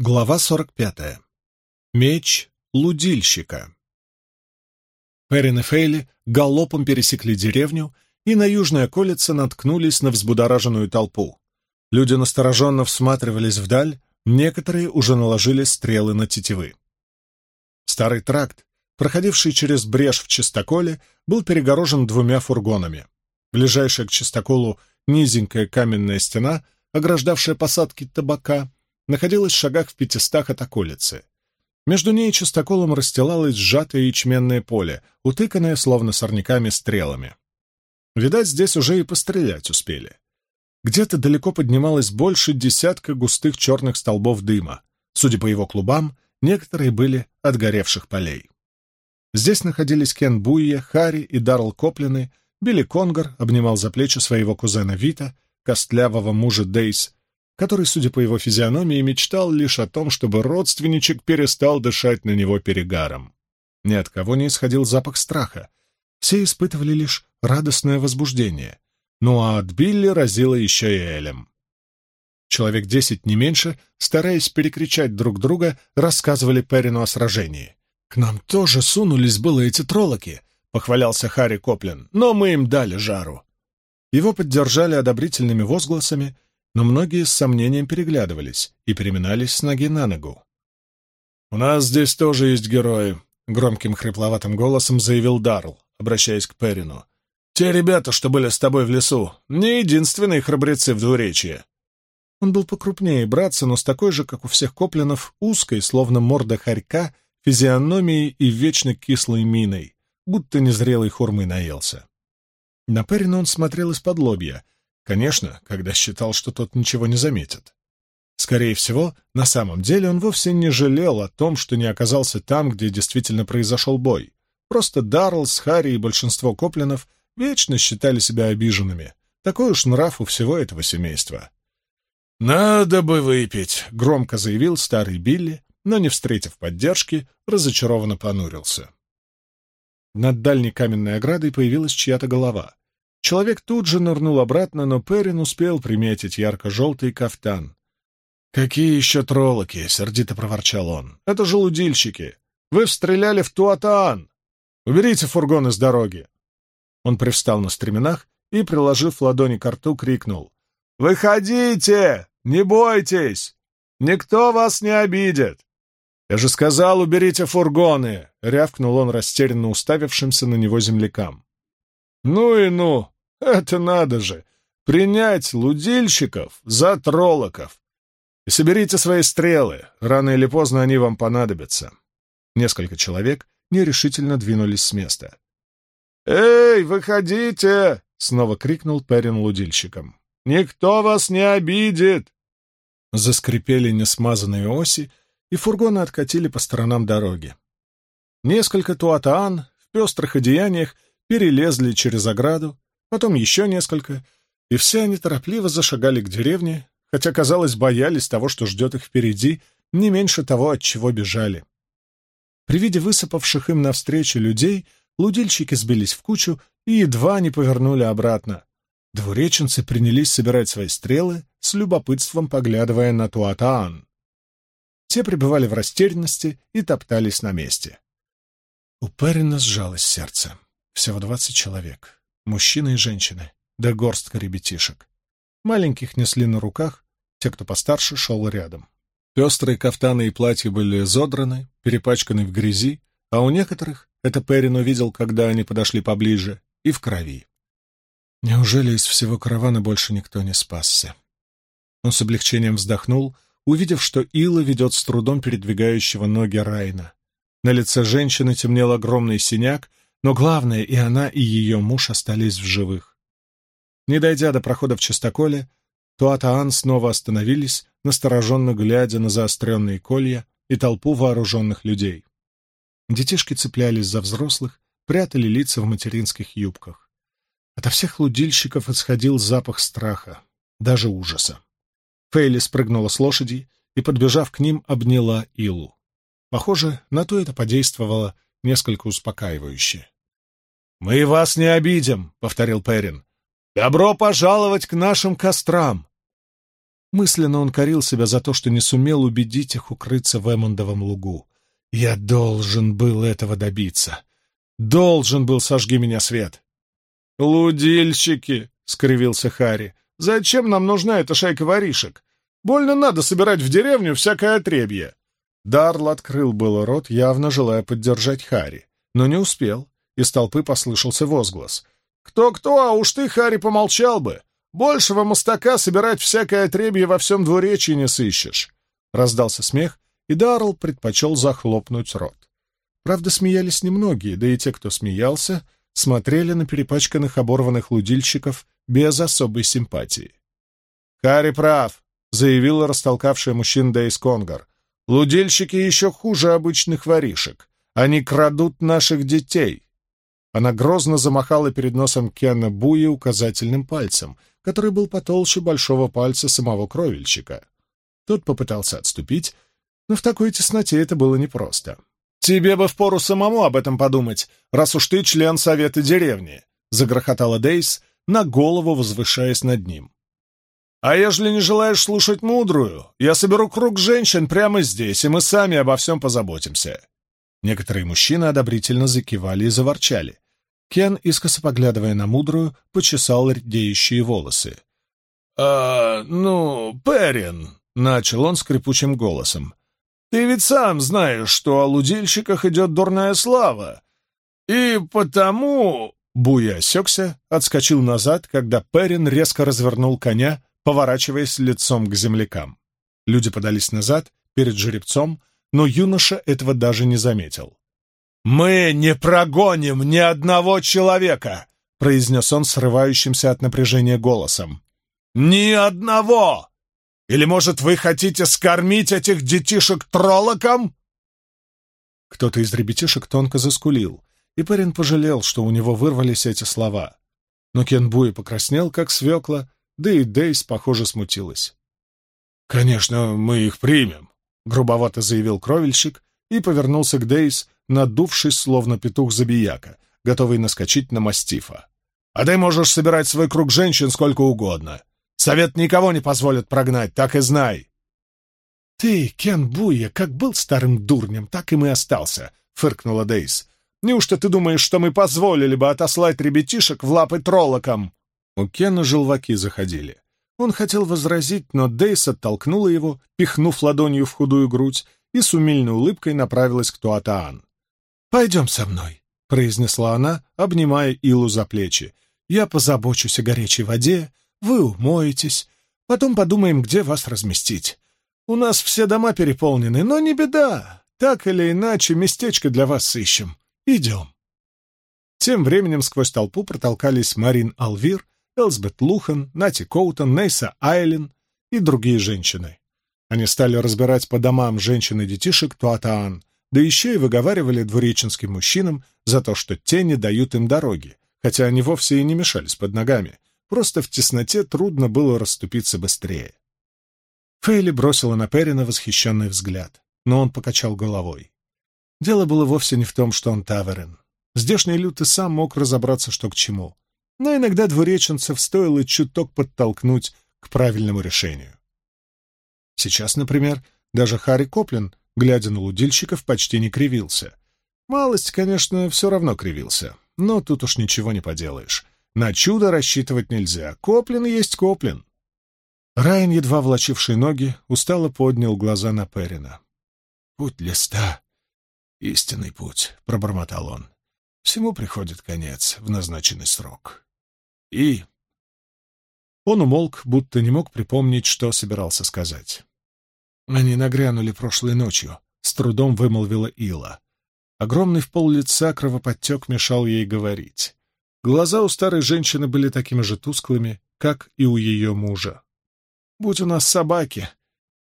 Глава 45. Меч лудильщика. Перин и Фейли галопом пересекли деревню и на южной околице наткнулись на взбудораженную толпу. Люди настороженно всматривались вдаль, некоторые уже наложили стрелы на тетивы. Старый тракт, проходивший через брешь в чистоколе, был перегорожен двумя фургонами. Ближайшая к чистоколу низенькая каменная стена, ограждавшая посадки табака, находилась в шагах в пятистах от околицы. Между ней и частоколом расстилалось сжатое ячменное поле, утыканное словно сорняками стрелами. Видать, здесь уже и пострелять успели. Где-то далеко поднималось больше десятка густых черных столбов дыма. Судя по его клубам, некоторые были от горевших полей. Здесь находились Кен Буйя, Харри и Даррел Коплины, Билли Конгар обнимал за плечи своего кузена Вита, костлявого мужа Дейс, который, судя по его физиономии, мечтал лишь о том, чтобы родственничек перестал дышать на него перегаром. Ни от кого не исходил запах страха. Все испытывали лишь радостное возбуждение. Ну а от Билли разило еще и Элем. Человек десять, не меньше, стараясь перекричать друг друга, рассказывали Перину о сражении. «К нам тоже сунулись было эти троллоки», — похвалялся Харри Коплин, — «но мы им дали жару». Его поддержали одобрительными возгласами — но многие с сомнением переглядывались и переминались с ноги на ногу. «У нас здесь тоже есть герои», — громким хрипловатым голосом заявил Дарл, обращаясь к Перину. «Те ребята, что были с тобой в лесу, не единственные храбрецы в двуречье». Он был покрупнее братца, но с такой же, как у всех коплинов, узкой, словно морда хорька, физиономией и вечно кислой миной, будто незрелый хурмы наелся. На Перина он смотрел из-под лобья — Конечно, когда считал, что тот ничего не заметит. Скорее всего, на самом деле он вовсе не жалел о том, что не оказался там, где действительно произошел бой. Просто Дарлс, Харри и большинство коплинов вечно считали себя обиженными. Такой уж нрав у всего этого семейства. «Надо бы выпить», — громко заявил старый Билли, но, не встретив поддержки, разочарованно понурился. Над дальней каменной оградой появилась чья-то голова. Человек тут же нырнул обратно, но Перин успел приметить ярко-желтый кафтан. «Какие еще троллоки?» — сердито проворчал он. «Это же лудильщики! Вы стреляли в Туатаан! Уберите фургон из дороги!» Он привстал на стременах и, приложив ладони к рту, крикнул. «Выходите! Не бойтесь! Никто вас не обидит!» «Я же сказал, уберите фургоны!» — рявкнул он растерянно уставившимся на него землякам. «Ну и ну! Это надо же! Принять лудильщиков за троллоков! И соберите свои стрелы, рано или поздно они вам понадобятся!» Несколько человек нерешительно двинулись с места. «Эй, выходите!» — снова крикнул Перин лудильщикам. «Никто вас не обидит!» Заскрипели несмазанные оси, и фургоны откатили по сторонам дороги. Несколько туатаан в пестрых одеяниях перелезли через ограду, потом еще несколько, и все они торопливо зашагали к деревне, хотя, казалось, боялись того, что ждет их впереди, не меньше того, от чего бежали. При виде высыпавших им навстречу людей лудильщики сбились в кучу и едва не повернули обратно. Двуреченцы принялись собирать свои стрелы, с любопытством поглядывая на Туатаан. Те пребывали в растерянности и топтались на месте. У Перина сжалось сердце. Всего двадцать человек. Мужчины и женщины. Да горстка ребятишек. Маленьких несли на руках, те, кто постарше, шел рядом. Пестрые кафтаны и платья были задраны, перепачканы в грязи, а у некоторых, это Перин увидел, когда они подошли поближе, и в крови. Неужели из всего каравана больше никто не спасся? Он с облегчением вздохнул, увидев, что Ила ведет с трудом передвигающего ноги Райна. На лице женщины темнел огромный синяк, но главное, и она, и ее муж остались в живых. Не дойдя до прохода в чистоколе, Туатаан снова остановились, настороженно глядя на заостренные колья и толпу вооруженных людей. Детишки цеплялись за взрослых, прятали лица в материнских юбках. Ото всех лудильщиков исходил запах страха, даже ужаса. Фейли спрыгнула с лошади и, подбежав к ним, обняла Илу. Похоже, на то это подействовало несколько успокаивающе. «Мы вас не обидим», — повторил Перин. «Добро пожаловать к нашим кострам!» Мысленно он корил себя за то, что не сумел убедить их укрыться в Эммондовом лугу. «Я должен был этого добиться. Должен был, сожги меня, свет!» «Лудильщики!» — скривился Харри. «Зачем нам нужна эта шайка воришек? Больно надо собирать в деревню всякое отребье!» Дарл открыл было рот, явно желая поддержать Харри, но не успел. Из толпы послышался возглас. «Кто-кто, а уж ты, Харри, помолчал бы! Большего мостака собирать всякое отребье во всем двуречии не сыщешь!» Раздался смех, и Дарл предпочел захлопнуть рот. Правда, смеялись немногие, да и те, кто смеялся, смотрели на перепачканных оборванных лудильщиков без особой симпатии. «Харри прав», — заявила растолкавшая мужчин Дейс Конгар. «Лудильщики еще хуже обычных воришек. Они крадут наших детей». Она грозно замахала перед носом Кена Буи указательным пальцем, который был потолще большого пальца самого кровельщика. Тот попытался отступить, но в такой тесноте это было непросто. «Тебе бы впору самому об этом подумать, раз уж ты член совета деревни», — загрохотала Дейс, на голову возвышаясь над ним. «А ежели не желаешь слушать мудрую, я соберу круг женщин прямо здесь, и мы сами обо всем позаботимся». Некоторые мужчины одобрительно закивали и заворчали. Кен, искоса поглядывая на мудрую, почесал редеющие волосы. «А, ну, Перин», — начал он скрипучим голосом, — «ты ведь сам знаешь, что о лудильщиках идет дурная слава. И потому...» Буя осекся, отскочил назад, когда Перин резко развернул коня, поворачиваясь лицом к землякам. Люди подались назад, перед жеребцом, но юноша этого даже не заметил. «Мы не прогоним ни одного человека!» — произнес он срывающимся от напряжения голосом. «Ни одного! Или, может, вы хотите скормить этих детишек троллоком?» Кто-то из ребятишек тонко заскулил, и парень пожалел, что у него вырвались эти слова. Но Кенбуи покраснел, как свекла, да и Дейс, похоже, смутилась. «Конечно, мы их примем», — грубовато заявил кровельщик и повернулся к Дейс, надувшись, словно петух-забияка, готовый наскочить на мастифа. «А ты можешь собирать свой круг женщин сколько угодно. Совет никого не позволит прогнать, так и знай». «Ты, Кен Буя, как был старым дурнем, так и мы остался», — фыркнула Дейс. «Неужто ты думаешь, что мы позволили бы отослать ребятишек в лапы троллокам?» У Кена желваки заходили. Он хотел возразить, но Дейс оттолкнула его, пихнув ладонью в худую грудь, и с умильной улыбкой направилась к Туатаан. «Пойдем со мной», — произнесла она, обнимая Илу за плечи. «Я позабочусь о горячей воде, вы умоетесь, потом подумаем, где вас разместить. У нас все дома переполнены, но не беда, так или иначе местечко для вас сыщем. Идем». Тем временем сквозь толпу протолкались Марин Алвир, Элсбет Лухан, Нати Коутон, Нейса Айлен и другие женщины. Они стали разбирать по домам женщин и детишек Туатаан, да еще и выговаривали двуреченским мужчинам за то, что те не дают им дороги, хотя они вовсе и не мешались под ногами, просто в тесноте трудно было расступиться быстрее. Фейли бросила на Перина восхищенный взгляд, но он покачал головой. Дело было вовсе не в том, что он таверен. Здешний и сам мог разобраться, что к чему. Но иногда двуреченцев стоило чуток подтолкнуть к правильному решению. Сейчас, например, даже Харри Коплин глядя на лудильщиков, почти не кривился. Малость, конечно, все равно кривился, но тут уж ничего не поделаешь. На чудо рассчитывать нельзя. Коплин есть Коплин. Райан, едва влачивший ноги, устало поднял глаза на Перина. «Путь листа — истинный путь», — пробормотал он. «Всему приходит конец в назначенный срок». И... Он умолк, будто не мог припомнить, что собирался сказать. «Они нагрянули прошлой ночью», — с трудом вымолвила Ила. Огромный в пол лица кровоподтек мешал ей говорить. Глаза у старой женщины были такими же тусклыми, как и у ее мужа. «Будь у нас собаки,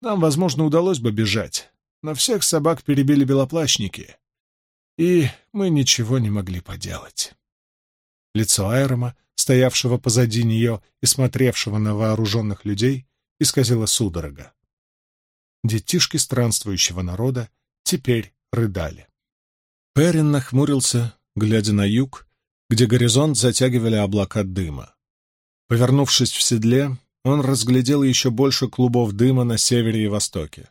нам, возможно, удалось бы бежать, но всех собак перебили белоплащники, и мы ничего не могли поделать». Лицо Айрома, стоявшего позади нее и смотревшего на вооруженных людей, исказило судорога детишки странствующего народа теперь рыдали. Перин нахмурился, глядя на юг, где горизонт затягивали облака дыма. Повернувшись в седле, он разглядел еще больше клубов дыма на севере и востоке.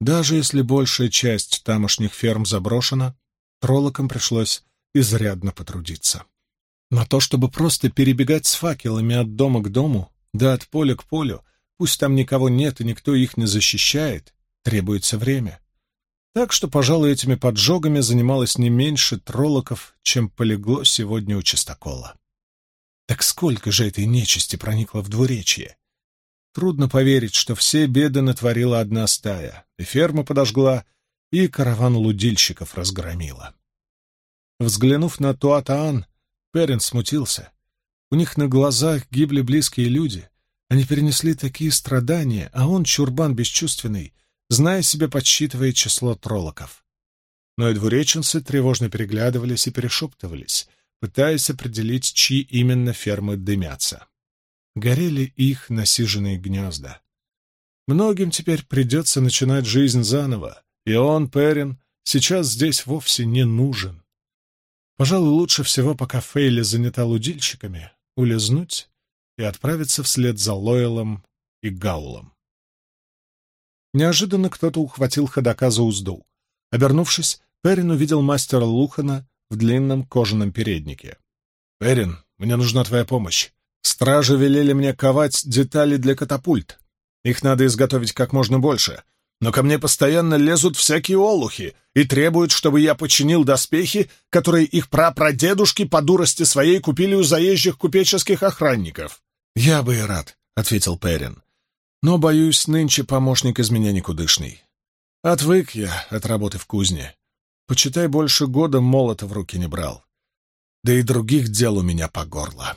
Даже если большая часть тамошних ферм заброшена, троллокам пришлось изрядно потрудиться. На то, чтобы просто перебегать с факелами от дома к дому, да от поля к полю, пусть там никого нет и никто их не защищает, требуется время. Так что, пожалуй, этими поджогами занималось не меньше троллоков, чем полегло сегодня у чистокола. Так сколько же этой нечисти проникло в двуречье? Трудно поверить, что все беды натворила одна стая, и ферма подожгла, и караван лудильщиков разгромила. Взглянув на Туатаан, Перин смутился. У них на глазах гибли близкие люди. Они перенесли такие страдания, а он, чурбан бесчувственный, зная себе, подсчитывает число троллоков. Но и двуреченцы тревожно переглядывались и перешептывались — пытаясь определить, чьи именно фермы дымятся. Горели их насиженные гнезда. Многим теперь придется начинать жизнь заново, и он, Перин, сейчас здесь вовсе не нужен. Пожалуй, лучше всего, пока Фейли занята лудильщиками, улизнуть и отправиться вслед за Лойлом и Гаулом. Неожиданно кто-то ухватил ходока за узду. Обернувшись, Перин увидел мастера Лухана в длинном кожаном переднике. «Эрин, мне нужна твоя помощь. Стражи велели мне ковать детали для катапульт. Их надо изготовить как можно больше. Но ко мне постоянно лезут всякие олухи и требуют, чтобы я починил доспехи, которые их прапрадедушки по дурости своей купили у заезжих купеческих охранников». «Я бы и рад», — ответил Перин. «Но, боюсь, нынче помощник из меня никудышный. Отвык я от работы в кузне. Почитай, больше года молота в руки не брал. Да и других дел у меня по горло.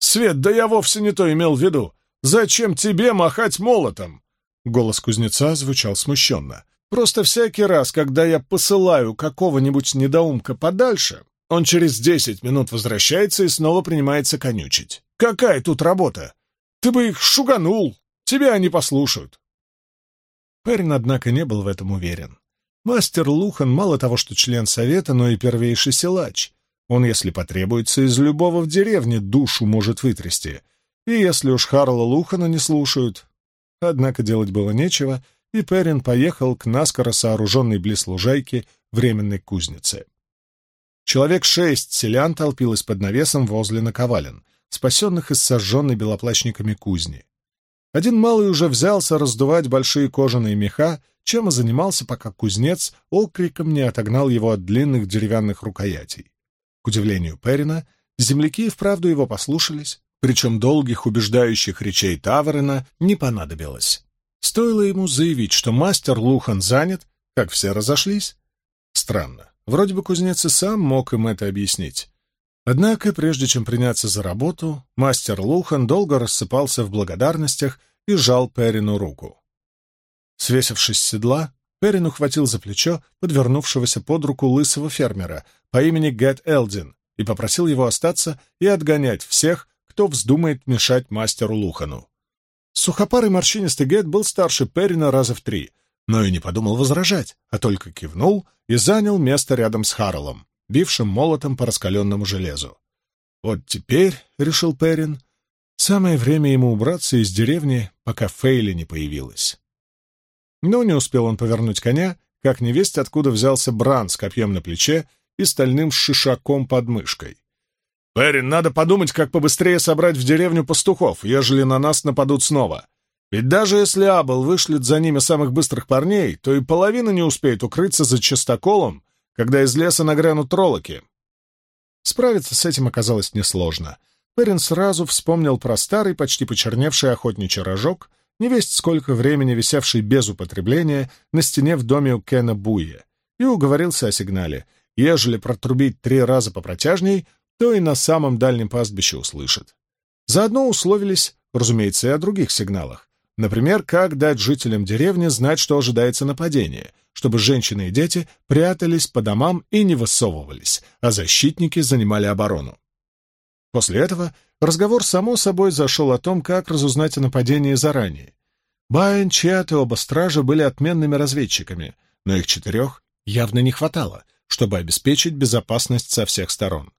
«Свет, да я вовсе не то имел в виду. Зачем тебе махать молотом?» Голос кузнеца звучал смущенно. «Просто всякий раз, когда я посылаю какого-нибудь недоумка подальше, он через десять минут возвращается и снова принимается конючить. Какая тут работа? Ты бы их шуганул, тебя они послушают». Перин, однако, не был в этом уверен. Мастер Лухан мало того, что член совета, но и первейший силач. Он, если потребуется, из любого в деревне душу может вытрясти. И если уж Харла Лухана не слушают. Однако делать было нечего, и Перин поехал к наскоро сооруженной близ лужайки временной кузнице. Человек шесть селян толпилось под навесом возле наковален, спасенных из сожженной белоплачниками кузни. Один малый уже взялся раздувать большие кожаные меха чем и занимался, пока кузнец окриком не отогнал его от длинных деревянных рукоятей. К удивлению Перина, земляки и вправду его послушались, причем долгих убеждающих речей Таверена не понадобилось. Стоило ему заявить, что мастер Лухан занят, как все разошлись. Странно. Вроде бы кузнец и сам мог им это объяснить. Однако, прежде чем приняться за работу, мастер Лухан долго рассыпался в благодарностях и жал Перину руку. Свесившись с седла, Перин ухватил за плечо подвернувшегося под руку лысого фермера по имени Гэт Элдин и попросил его остаться и отгонять всех, кто вздумает мешать мастеру Лухану. Сухопарый морщинистый Гэт был старше Перина раза в три, но и не подумал возражать, а только кивнул и занял место рядом с Харлом, бившим молотом по раскаленному железу. «Вот теперь», — решил Перин, — «самое время ему убраться из деревни, пока Фейли не появилась». Но не успел он повернуть коня, как невесть, откуда взялся Бран с копьем на плече и стальным шишаком под мышкой. «Перин, надо подумать, как побыстрее собрать в деревню пастухов, ежели на нас нападут снова. Ведь даже если Абл вышлет за ними самых быстрых парней, то и половина не успеет укрыться за частоколом, когда из леса нагрянут троллоки». Справиться с этим оказалось несложно. Перин сразу вспомнил про старый, почти почерневший охотничий рожок, невесть сколько времени висевший без употребления на стене в доме у Кена Буя, и уговорился о сигнале. Ежели протрубить три раза по протяжней, то и на самом дальнем пастбище услышат. Заодно условились, разумеется, и о других сигналах. Например, как дать жителям деревни знать, что ожидается нападение, чтобы женщины и дети прятались по домам и не высовывались, а защитники занимали оборону. После этого разговор само собой зашел о том, как разузнать о нападении заранее. Байн, Чиат и оба стража были отменными разведчиками, но их четырех явно не хватало, чтобы обеспечить безопасность со всех сторон.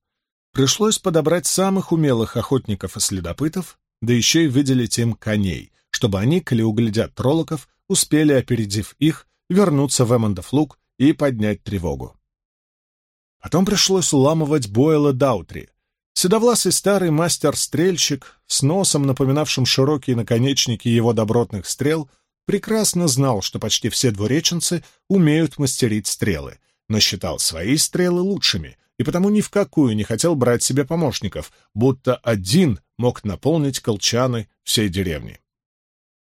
Пришлось подобрать самых умелых охотников и следопытов, да еще и выделить им коней, чтобы они, коли углядят троллоков, успели, опередив их, вернуться в Эммондов луг и поднять тревогу. Потом пришлось уламывать Бойла Даутри. Седовласый старый мастер-стрельщик с носом, напоминавшим широкие наконечники его добротных стрел, прекрасно знал, что почти все двуреченцы умеют мастерить стрелы, но считал свои стрелы лучшими и потому ни в какую не хотел брать себе помощников, будто один мог наполнить колчаны всей деревни.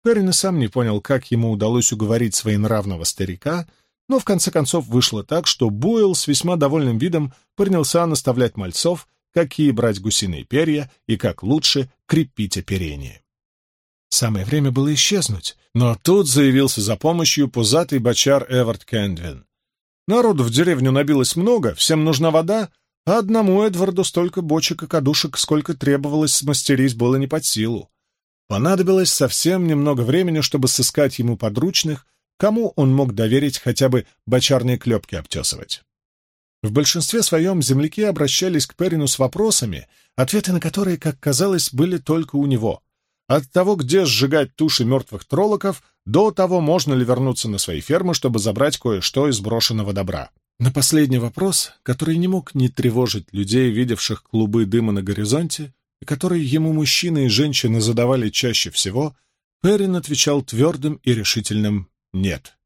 Перрин и сам не понял, как ему удалось уговорить своенравного старика, но в конце концов вышло так, что Буэлл с весьма довольным видом принялся наставлять мальцов, какие брать гусиные перья и как лучше крепить оперение. Самое время было исчезнуть, но тут заявился за помощью пузатый бочар Эвард Кэндвин. Народу в деревню набилось много, всем нужна вода, а одному Эдварду столько бочек и кадушек, сколько требовалось смастерить, было не под силу. Понадобилось совсем немного времени, чтобы сыскать ему подручных, кому он мог доверить хотя бы бочарные клепки обтесывать. В большинстве своем земляки обращались к Перину с вопросами, ответы на которые, как казалось, были только у него. От того, где сжигать туши мертвых троллоков, до того, можно ли вернуться на свои фермы, чтобы забрать кое-что из брошенного добра. На последний вопрос, который не мог не тревожить людей, видевших клубы дыма на горизонте, и который ему мужчины и женщины задавали чаще всего, Перрин отвечал твердым и решительным «нет».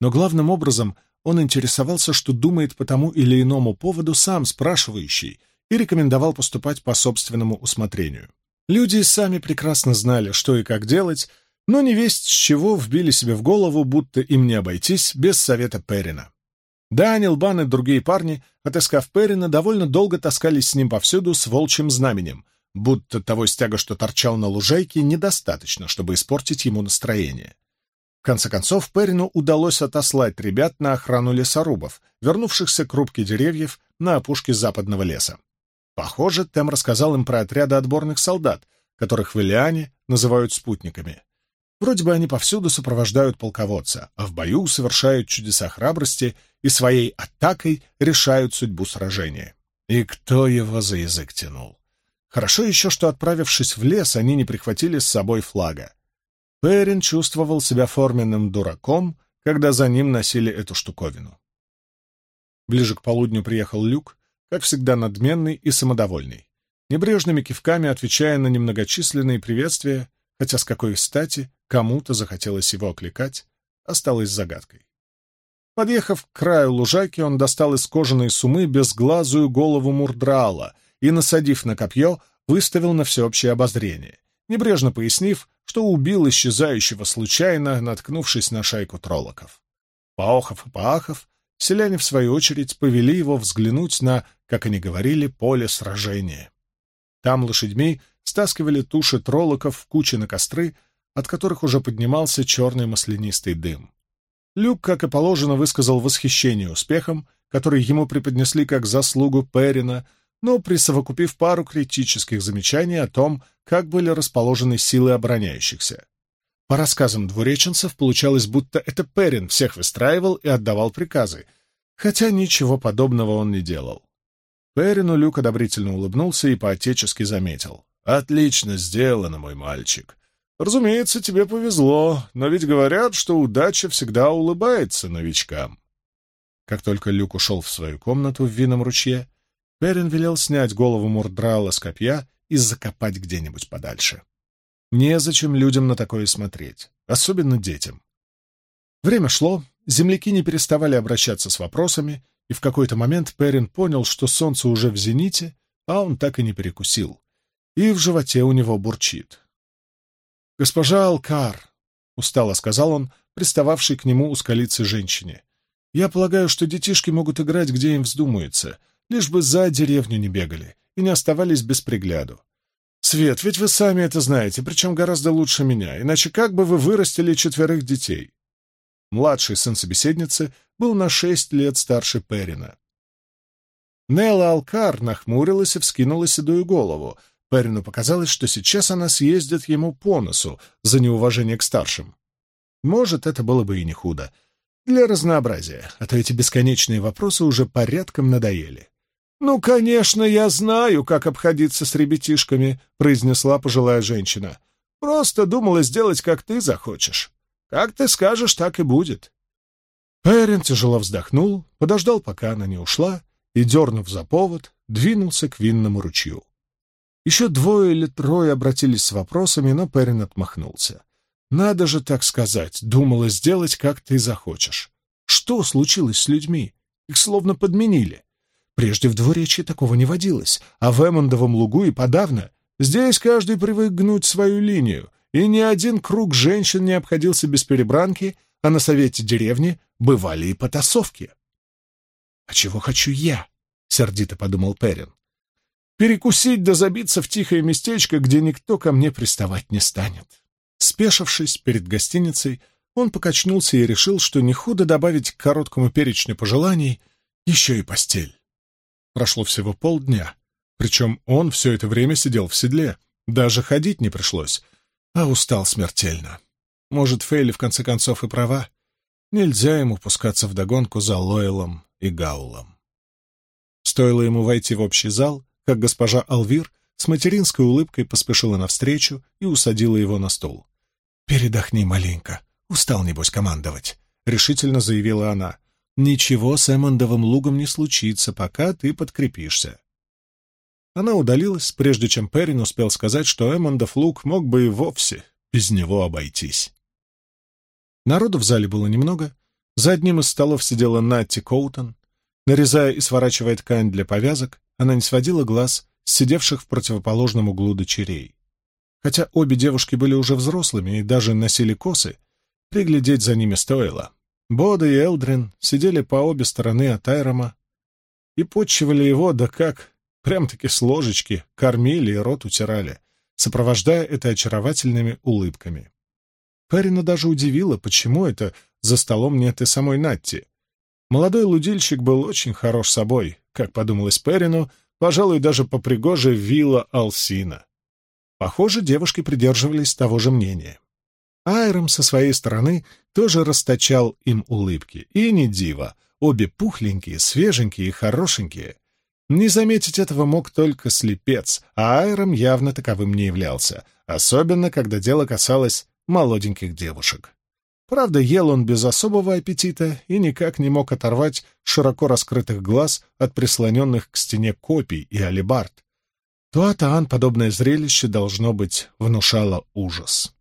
Но главным образом он интересовался, что думает по тому или иному поводу сам спрашивающий, и рекомендовал поступать по собственному усмотрению. Люди сами прекрасно знали, что и как делать, но не весть с чего вбили себе в голову, будто им не обойтись без совета Перина. Данил, Бан и другие парни, отыскав Перина, довольно долго таскались с ним повсюду с волчьим знаменем, будто того стяга, что торчал на лужайке, недостаточно, чтобы испортить ему настроение. В конце концов, Перину удалось отослать ребят на охрану лесорубов, вернувшихся к рубке деревьев на опушке западного леса. Похоже, Тем рассказал им про отряды отборных солдат, которых в Илиане называют спутниками. Вроде бы они повсюду сопровождают полководца, а в бою совершают чудеса храбрости и своей атакой решают судьбу сражения. И кто его за язык тянул? Хорошо еще, что, отправившись в лес, они не прихватили с собой флага. Перин чувствовал себя форменным дураком, когда за ним носили эту штуковину. Ближе к полудню приехал Люк, как всегда надменный и самодовольный, небрежными кивками отвечая на немногочисленные приветствия, хотя с какой стати кому-то захотелось его окликать, осталось загадкой. Подъехав к краю лужайки, он достал из кожаной сумы безглазую голову мурдрала и, насадив на копье, выставил на всеобщее обозрение, небрежно пояснив, что убил исчезающего случайно, наткнувшись на шайку троллоков. Поохов и поахов, селяне, в свою очередь, повели его взглянуть на, как они говорили, поле сражения. Там лошадьми стаскивали туши троллоков в кучи на костры, от которых уже поднимался черный маслянистый дым. Люк, как и положено, высказал восхищение успехом, который ему преподнесли как заслугу Перина, но присовокупив пару критических замечаний о том, как были расположены силы обороняющихся. По рассказам двуреченцев получалось, будто это Перин всех выстраивал и отдавал приказы, хотя ничего подобного он не делал. Перину Люк одобрительно улыбнулся и поотечески заметил. «Отлично сделано, мой мальчик. Разумеется, тебе повезло, но ведь говорят, что удача всегда улыбается новичкам». Как только Люк ушел в свою комнату в винном ручье, Перин велел снять голову Мурдрала с копья и закопать где-нибудь подальше. Незачем людям на такое смотреть, особенно детям. Время шло, земляки не переставали обращаться с вопросами, и в какой-то момент Перин понял, что солнце уже в зените, а он так и не перекусил. И в животе у него бурчит. «Госпожа Алкар», — устало сказал он, пристававший к нему ускалицы женщине, — «я полагаю, что детишки могут играть, где им вздумается, лишь бы за деревню не бегали и не оставались без пригляду. Свет, ведь вы сами это знаете, причем гораздо лучше меня, иначе как бы вы вырастили четверых детей?» Младший сын собеседницы был на шесть лет старше Перина. Нелла Алкар нахмурилась и вскинула седую голову. Перину показалось, что сейчас она съездит ему по носу за неуважение к старшим. Может, это было бы и не худо. Для разнообразия, а то эти бесконечные вопросы уже порядком надоели. «Ну, конечно, я знаю, как обходиться с ребятишками», — произнесла пожилая женщина. «Просто думала сделать, как ты захочешь. Как ты скажешь, так и будет». Перин тяжело вздохнул, подождал, пока она не ушла, и, дернув за повод, двинулся к винному ручью. Еще двое или трое обратились с вопросами, но Перин отмахнулся. «Надо же так сказать, думала сделать, как ты захочешь. Что случилось с людьми? Их словно подменили. Прежде в двуречии такого не водилось, а в Эммондовом лугу и подавно. Здесь каждый привык гнуть свою линию, и ни один круг женщин не обходился без перебранки, а на совете деревни бывали и потасовки. «А чего хочу я?» — сердито подумал Перин. «Перекусить да забиться в тихое местечко, где никто ко мне приставать не станет». Спешившись перед гостиницей, он покачнулся и решил, что не худо добавить к короткому перечню пожеланий еще и постель. Прошло всего полдня, причем он все это время сидел в седле, даже ходить не пришлось, а устал смертельно. Может, Фейли в конце концов и права. Нельзя ему пускаться в догонку за Лойлом и Гаулом. Стоило ему войти в общий зал, как госпожа Алвир с материнской улыбкой поспешила навстречу и усадила его на стул. «Передохни маленько. Устал, небось, командовать», — решительно заявила она. «Ничего с Эммондовым лугом не случится, пока ты подкрепишься». Она удалилась, прежде чем Перрин успел сказать, что Эммондов луг мог бы и вовсе без него обойтись. Народу в зале было немного. За одним из столов сидела Натти Коутон. Нарезая и сворачивая ткань для повязок, она не сводила глаз с сидевших в противоположном углу дочерей. Хотя обе девушки были уже взрослыми и даже носили косы, приглядеть за ними стоило. Бода и Элдрин сидели по обе стороны от Айрома и подчивали его, да как, прям-таки с ложечки, кормили и рот утирали, сопровождая это очаровательными улыбками. Перина даже удивила, почему это за столом нет и самой Натти. Молодой лудильщик был очень хорош собой, как подумалось Перину, пожалуй, даже попригоже вилла Алсина. Похоже, девушки придерживались того же мнения. Айром со своей стороны тоже расточал им улыбки. И не диво, обе пухленькие, свеженькие и хорошенькие. Не заметить этого мог только слепец, а Айром явно таковым не являлся, особенно когда дело касалось молоденьких девушек. Правда, ел он без особого аппетита и никак не мог оторвать широко раскрытых глаз от прислоненных к стене копий и алебард. Туатаан подобное зрелище, должно быть, внушало ужас.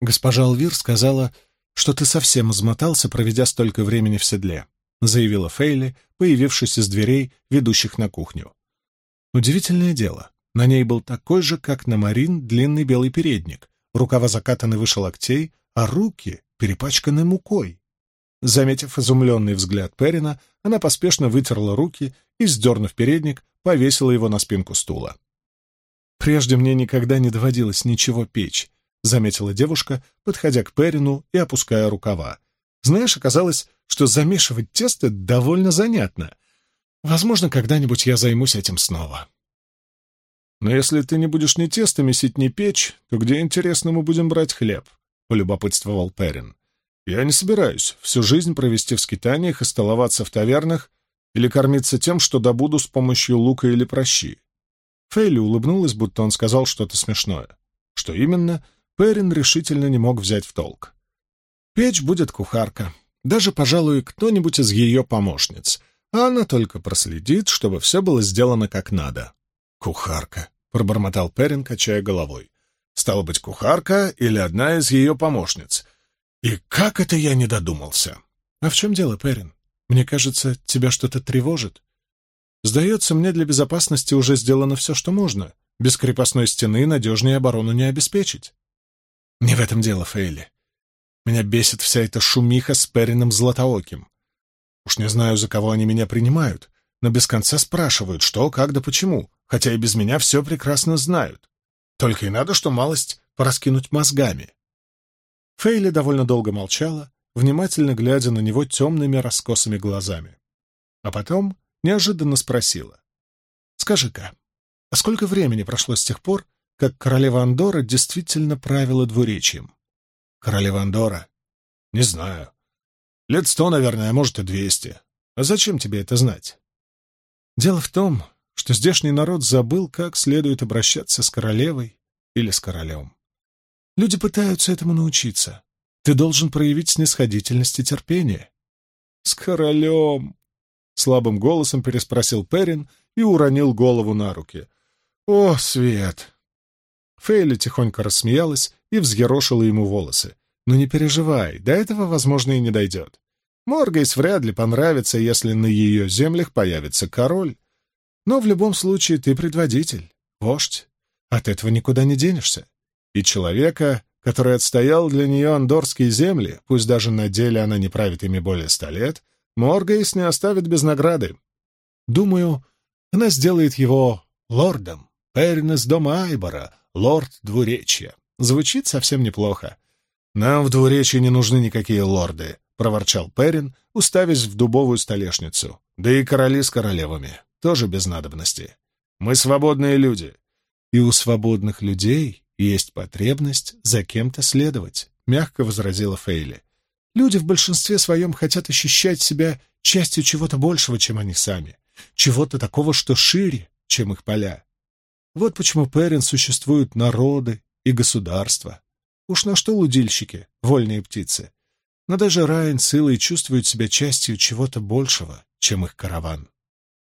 «Госпожа Алвир сказала, что ты совсем измотался, проведя столько времени в седле», заявила Фейли, появившись из дверей, ведущих на кухню. Удивительное дело, на ней был такой же, как на Марин, длинный белый передник, рукава закатаны выше локтей, а руки перепачканы мукой. Заметив изумленный взгляд Перина, она поспешно вытерла руки и, сдернув передник, повесила его на спинку стула. «Прежде мне никогда не доводилось ничего печь», — заметила девушка, подходя к Перину и опуская рукава. «Знаешь, оказалось, что замешивать тесто довольно занятно. Возможно, когда-нибудь я займусь этим снова». «Но если ты не будешь ни тесто месить, ни печь, то где, интересно, мы будем брать хлеб?» — полюбопытствовал Перин. «Я не собираюсь всю жизнь провести в скитаниях и столоваться в тавернах или кормиться тем, что добуду с помощью лука или прощи». Фейли улыбнулась, будто он сказал что-то смешное. Что именно, Перин решительно не мог взять в толк. «Печь будет кухарка, даже, пожалуй, кто-нибудь из ее помощниц, а она только проследит, чтобы все было сделано как надо». «Кухарка», — пробормотал Перин, качая головой. «Стало быть, кухарка или одна из ее помощниц. И как это я не додумался?» «А в чем дело, Перин? Мне кажется, тебя что-то тревожит. Сдается мне, для безопасности уже сделано все, что можно. Без крепостной стены надежнее оборону не обеспечить». «Не в этом дело, Фейли. Меня бесит вся эта шумиха с Перином Златооким. Уж не знаю, за кого они меня принимают, но без конца спрашивают, что, как да почему хотя и без меня все прекрасно знают. Только и надо, что малость пораскинуть мозгами. Фейли довольно долго молчала, внимательно глядя на него темными раскосыми глазами. А потом неожиданно спросила. «Скажи-ка, а сколько времени прошло с тех пор, как королева Андора действительно правила двуречием?» «Королева Андора? Не знаю. Лет сто, наверное, может и двести. А зачем тебе это знать?» «Дело в том, что здешний народ забыл, как следует обращаться с королевой или с королем. Люди пытаются этому научиться. Ты должен проявить снисходительность и терпение. — С королем! — слабым голосом переспросил Перин и уронил голову на руки. — О, Свет! Фейли тихонько рассмеялась и взъерошила ему волосы. «Но не переживай, до этого, возможно, и не дойдет. Моргейс вряд ли понравится, если на ее землях появится король. Но в любом случае ты предводитель, вождь. От этого никуда не денешься. И человека, который отстоял для нее андорские земли, пусть даже на деле она не правит ими более ста лет, Моргейс не оставит без награды. Думаю, она сделает его лордом, Перин из дома Айбора, лорд двуречья. Звучит совсем неплохо. Нам в двуречье не нужны никакие лорды, — проворчал Перин, уставясь в дубовую столешницу. Да и короли с королевами. Тоже без надобности. Мы свободные люди. И у свободных людей есть потребность за кем-то следовать, — мягко возразила Фейли. Люди в большинстве своем хотят ощущать себя частью чего-то большего, чем они сами, чего-то такого, что шире, чем их поля. Вот почему Перин существуют народы и государства. Уж на что лудильщики, вольные птицы. Но даже Райан с Илой чувствуют себя частью чего-то большего, чем их караван.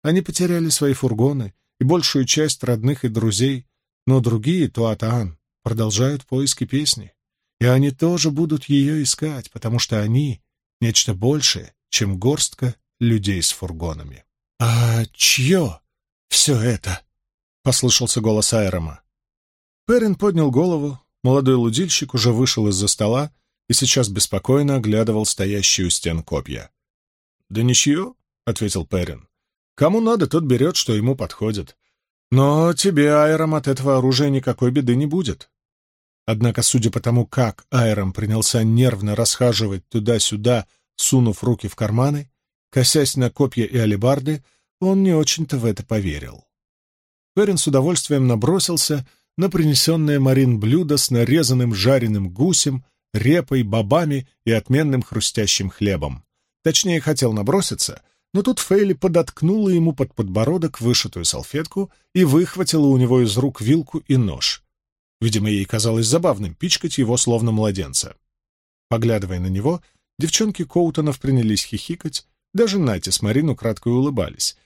Они потеряли свои фургоны и большую часть родных и друзей, но другие, Туатаан, продолжают поиски песни. И они тоже будут ее искать, потому что они — нечто большее, чем горстка людей с фургонами. «А чье все это?» — послышался голос Айрома. Перин поднял голову, молодой лудильщик уже вышел из-за стола и сейчас беспокойно оглядывал стоящие у стен копья. «Да ничего», — ответил Перин. «Кому надо, тот берет, что ему подходит. Но тебе, Айром, от этого оружия никакой беды не будет». Однако, судя по тому, как Айром принялся нервно расхаживать туда-сюда, сунув руки в карманы, косясь на копья и алебарды, он не очень-то в это поверил. Перин с удовольствием набросился на принесенное Марин блюдо с нарезанным жареным гусем, репой, бобами и отменным хрустящим хлебом. Точнее, хотел наброситься, но тут Фейли подоткнула ему под подбородок вышитую салфетку и выхватила у него из рук вилку и нож. Видимо, ей казалось забавным пичкать его словно младенца. Поглядывая на него, девчонки Коутонов принялись хихикать, даже Нати с Марину кратко улыбались.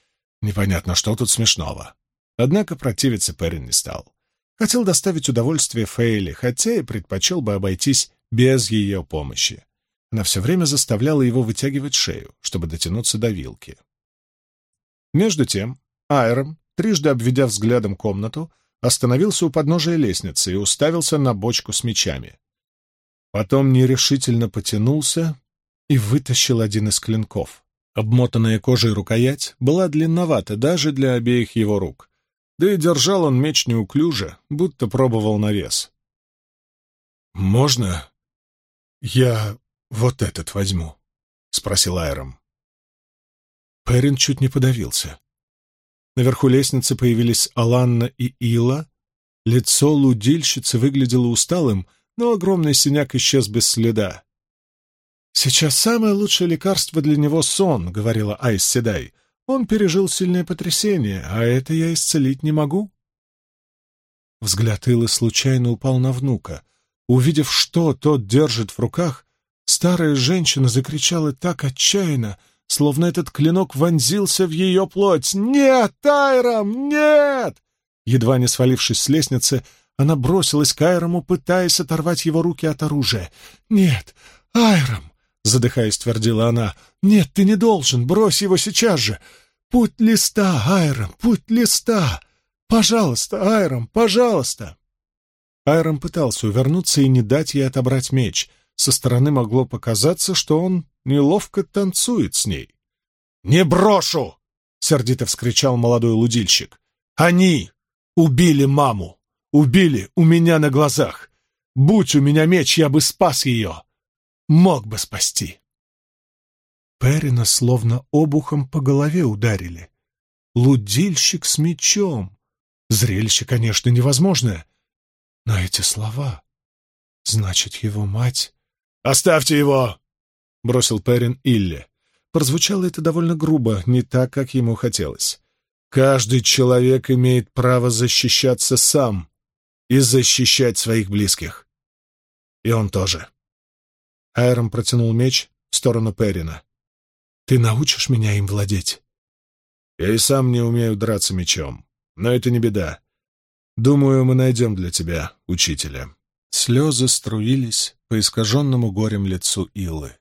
Непонятно, что тут смешного. Однако противиться Перрин не стал. Хотел доставить удовольствие Фейли, хотя и предпочел бы обойтись без ее помощи. Она все время заставляла его вытягивать шею, чтобы дотянуться до вилки. Между тем Айром, трижды обведя взглядом комнату, остановился у подножия лестницы и уставился на бочку с мечами. Потом нерешительно потянулся и вытащил один из клинков. Обмотанная кожей рукоять была длинновата даже для обеих его рук, да и держал он меч неуклюже, будто пробовал на вес. «Можно я вот этот возьму?» — спросил Айром. Перин чуть не подавился. Наверху лестницы появились Аланна и Ила. Лицо лудильщицы выглядело усталым, но огромный синяк исчез без следа. «Сейчас самое лучшее лекарство для него — сон», — говорила Айс Седай. Он пережил сильное потрясение, а это я исцелить не могу. Взгляд Илы случайно упал на внука. Увидев, что тот держит в руках, старая женщина закричала так отчаянно, словно этот клинок вонзился в ее плоть. «Нет, Айрам, нет!» Едва не свалившись с лестницы, она бросилась к Айраму, пытаясь оторвать его руки от оружия. «Нет, Айрам, задыхаясь, твердила она. «Нет, ты не должен, брось его сейчас же! Путь листа, Айром, путь листа! Пожалуйста, Айром, пожалуйста!» Айром пытался увернуться и не дать ей отобрать меч. Со стороны могло показаться, что он неловко танцует с ней. «Не брошу!» — сердито вскричал молодой лудильщик. «Они убили маму! Убили у меня на глазах! Будь у меня меч, я бы спас ее! Мог бы спасти. Перина словно обухом по голове ударили. Лудильщик с мечом. Зрелище, конечно, невозможное. Но эти слова... Значит, его мать... «Оставьте его!» — бросил Перин Илле. Прозвучало это довольно грубо, не так, как ему хотелось. Каждый человек имеет право защищаться сам и защищать своих близких. И он тоже. Айрон протянул меч в сторону Перина. «Ты научишь меня им владеть?» «Я и сам не умею драться мечом, но это не беда. Думаю, мы найдем для тебя учителя». Слезы струились по искаженному горем лицу Илы.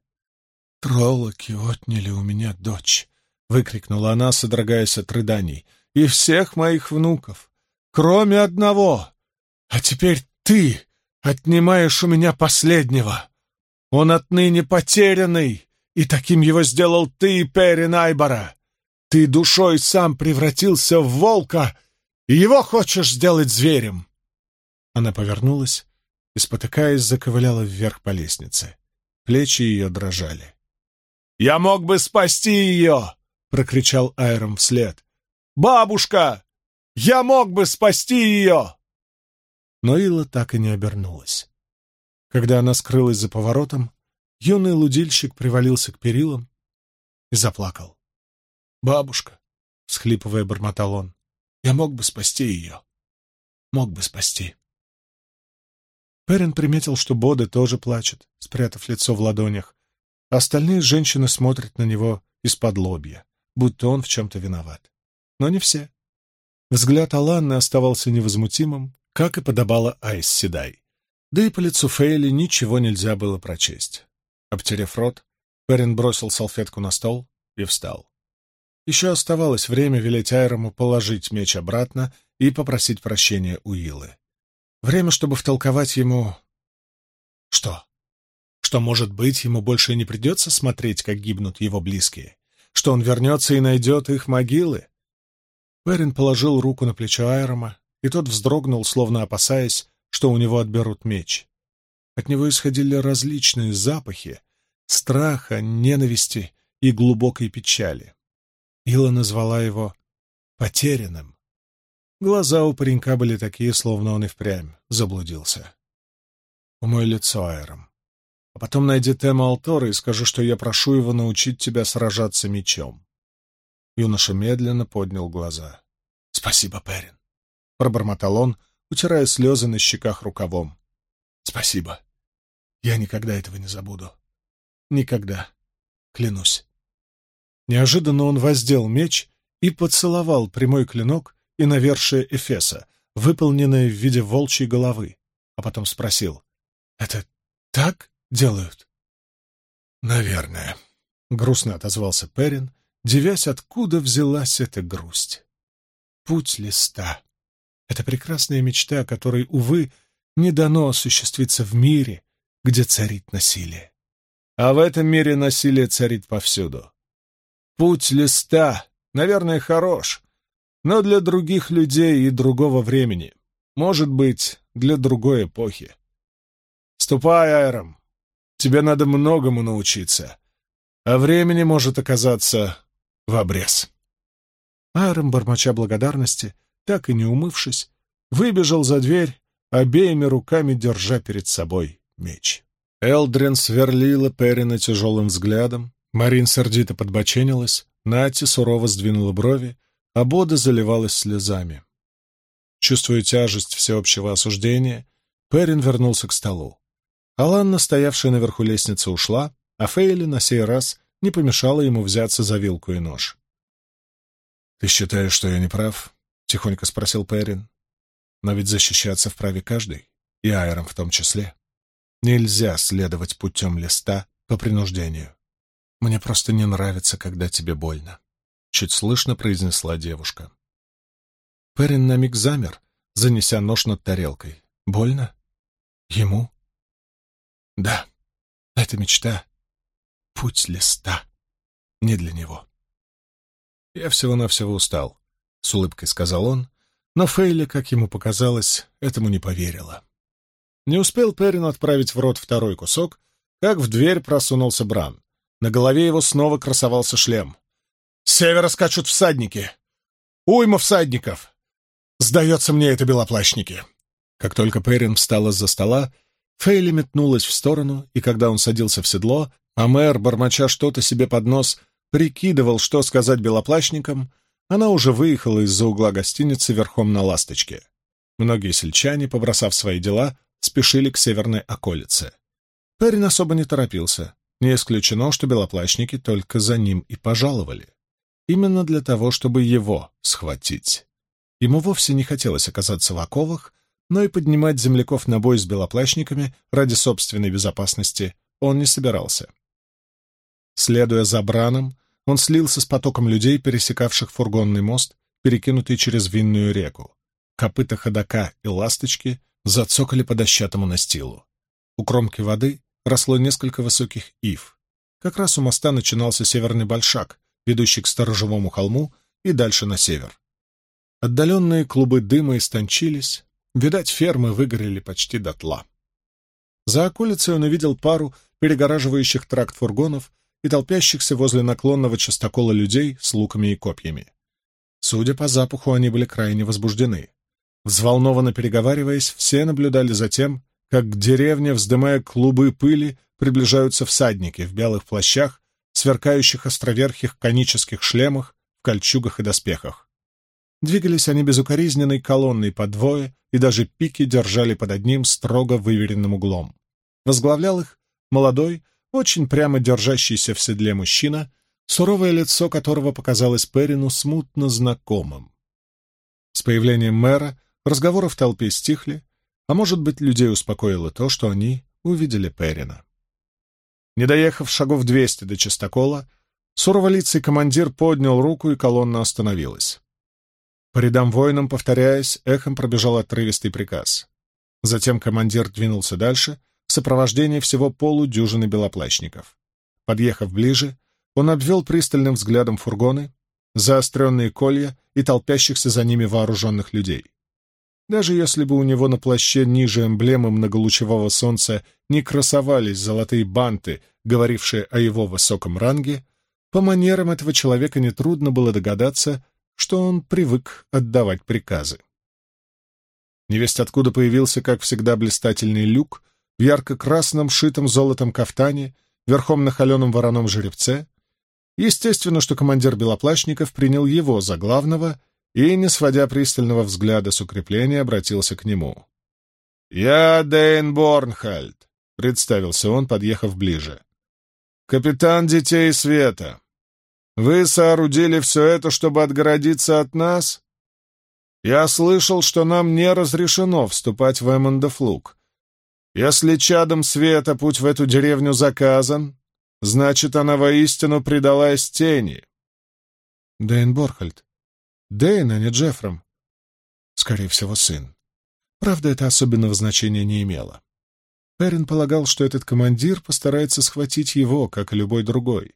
«Троллоки отняли у меня дочь», — выкрикнула она, содрогаясь от рыданий, — «и всех моих внуков, кроме одного. А теперь ты отнимаешь у меня последнего. Он отныне потерянный, и таким его сделал ты, Перин Айбора. Ты душой сам превратился в волка, и его хочешь сделать зверем. Она повернулась и, спотыкаясь, заковыляла вверх по лестнице. Плечи ее дрожали. «Я мог бы спасти ее!» — прокричал Айром вслед. «Бабушка! Я мог бы спасти ее!» Но Ила так и не обернулась. Когда она скрылась за поворотом, юный лудильщик привалился к перилам и заплакал. «Бабушка!» — всхлипывая, бормотал он. «Я мог бы спасти ее. Мог бы спасти». Перин приметил, что Боды тоже плачет, спрятав лицо в ладонях. Остальные женщины смотрят на него из-под лобья, будто он в чем-то виноват. Но не все. Взгляд Аланны оставался невозмутимым, как и подобало Айс Седай. Да и по лицу Фейли ничего нельзя было прочесть. Обтерев рот, Перин бросил салфетку на стол и встал. Еще оставалось время велеть Айрому положить меч обратно и попросить прощения у Илы. Время, чтобы втолковать ему... Что? Что, может быть, ему больше не придется смотреть, как гибнут его близкие? Что он вернется и найдет их могилы? Перин положил руку на плечо Айрома, и тот вздрогнул, словно опасаясь, что у него отберут меч. От него исходили различные запахи — страха, ненависти и глубокой печали. Ила назвала его «потерянным». Глаза у паренька были такие, словно он и впрямь заблудился. «Умой лицо аэром. А потом найди Тема Алтора и скажу, что я прошу его научить тебя сражаться мечом». Юноша медленно поднял глаза. «Спасибо, Перин», — пробормотал он, утирая слезы на щеках рукавом. «Спасибо. Я никогда этого не забуду. Никогда. Клянусь». Неожиданно он воздел меч и поцеловал прямой клинок, и навершие Эфеса, выполненное в виде волчьей головы, а потом спросил, «Это так делают?» «Наверное», — грустно отозвался Перин, девясь, откуда взялась эта грусть. «Путь листа» — это прекрасная мечта, которой, увы, не дано осуществиться в мире, где царит насилие. А в этом мире насилие царит повсюду. Путь листа, наверное, хорош, но для других людей и другого времени. Может быть, для другой эпохи. Ступай, Айром. Тебе надо многому научиться, а времени может оказаться в обрез. Айром, бормоча благодарности, так и не умывшись, выбежал за дверь, обеими руками держа перед собой меч. Элдрин сверлила Перина тяжелым взглядом, Марин сердито подбоченилась, Нати сурово сдвинула брови, а Бода заливалась слезами. Чувствуя тяжесть всеобщего осуждения, Перин вернулся к столу. Аланна, стоявшая наверху лестницы, ушла, а Фейли на сей раз не помешала ему взяться за вилку и нож. «Ты считаешь, что я не прав?» — тихонько спросил Перин. «Но ведь защищаться вправе каждый, и Айром в том числе. Нельзя следовать путем листа по принуждению. Мне просто не нравится, когда тебе больно чуть слышно произнесла девушка. Перин на миг замер, занеся нож над тарелкой. Больно? Ему? Да, это мечта. Путь листа. Не для него. Я всего-навсего устал, — с улыбкой сказал он, но Фейли, как ему показалось, этому не поверила. Не успел Перин отправить в рот второй кусок, как в дверь просунулся Бран. На голове его снова красовался шлем. С севера скачут всадники. Уйма всадников. Сдается мне, это белоплащники. Как только Перин встал из-за стола, Фейли метнулась в сторону, и когда он садился в седло, а мэр, бормоча что-то себе под нос, прикидывал, что сказать белоплащникам, она уже выехала из-за угла гостиницы верхом на ласточке. Многие сельчане, побросав свои дела, спешили к северной околице. Перрин особо не торопился. Не исключено, что белоплащники только за ним и пожаловали. Именно для того, чтобы его схватить. Ему вовсе не хотелось оказаться в оковах, но и поднимать земляков на бой с белоплащниками ради собственной безопасности он не собирался. Следуя за Браном, он слился с потоком людей, пересекавших фургонный мост, перекинутый через винную реку. Копыта ходока и ласточки зацокали по дощатому настилу. У кромки воды росло несколько высоких ив. Как раз у моста начинался северный большак, ведущий к сторожевому холму и дальше на север. Отдаленные клубы дыма истончились, видать, фермы выгорели почти дотла. За околицей он увидел пару перегораживающих тракт фургонов и толпящихся возле наклонного частокола людей с луками и копьями. Судя по запаху, они были крайне возбуждены. Взволнованно переговариваясь, все наблюдали за тем, как к деревне, вздымая клубы пыли, приближаются всадники в белых плащах, сверкающих островерхих конических шлемах, в кольчугах и доспехах. Двигались они безукоризненной колонной по двое, и даже пики держали под одним строго выверенным углом. Возглавлял их молодой, очень прямо держащийся в седле мужчина, суровое лицо которого показалось Перину смутно знакомым. С появлением мэра разговоры в толпе стихли, а может быть, людей успокоило то, что они увидели Перина. Не доехав шагов двести до чистокола, суроволицый командир поднял руку, и колонна остановилась. По рядам воинам, повторяясь, эхом пробежал отрывистый приказ. Затем командир двинулся дальше, в сопровождении всего полудюжины белоплащников. Подъехав ближе, он обвел пристальным взглядом фургоны, заостренные колья и толпящихся за ними вооруженных людей. Даже если бы у него на плаще ниже эмблемы многолучевого солнца не красовались золотые банты, говорившие о его высоком ранге, по манерам этого человека нетрудно было догадаться, что он привык отдавать приказы. Невесть откуда появился, как всегда, блистательный люк в ярко-красном, шитом золотом кафтане, верхом на холеном вороном жеребце. Естественно, что командир белоплащников принял его за главного и, не сводя пристального взгляда с укрепления, обратился к нему. «Я Дейн Борнхальд», — представился он, подъехав ближе. «Капитан Детей Света. Вы соорудили все это, чтобы отгородиться от нас? Я слышал, что нам не разрешено вступать в Эммондофлук. Если чадом света путь в эту деревню заказан, значит, она воистину предалась тени. Дэйн Борхальд. Дэйн, а не Джеффром. Скорее всего, сын. Правда, это особенного значения не имело. Перрин полагал, что этот командир постарается схватить его, как и любой другой.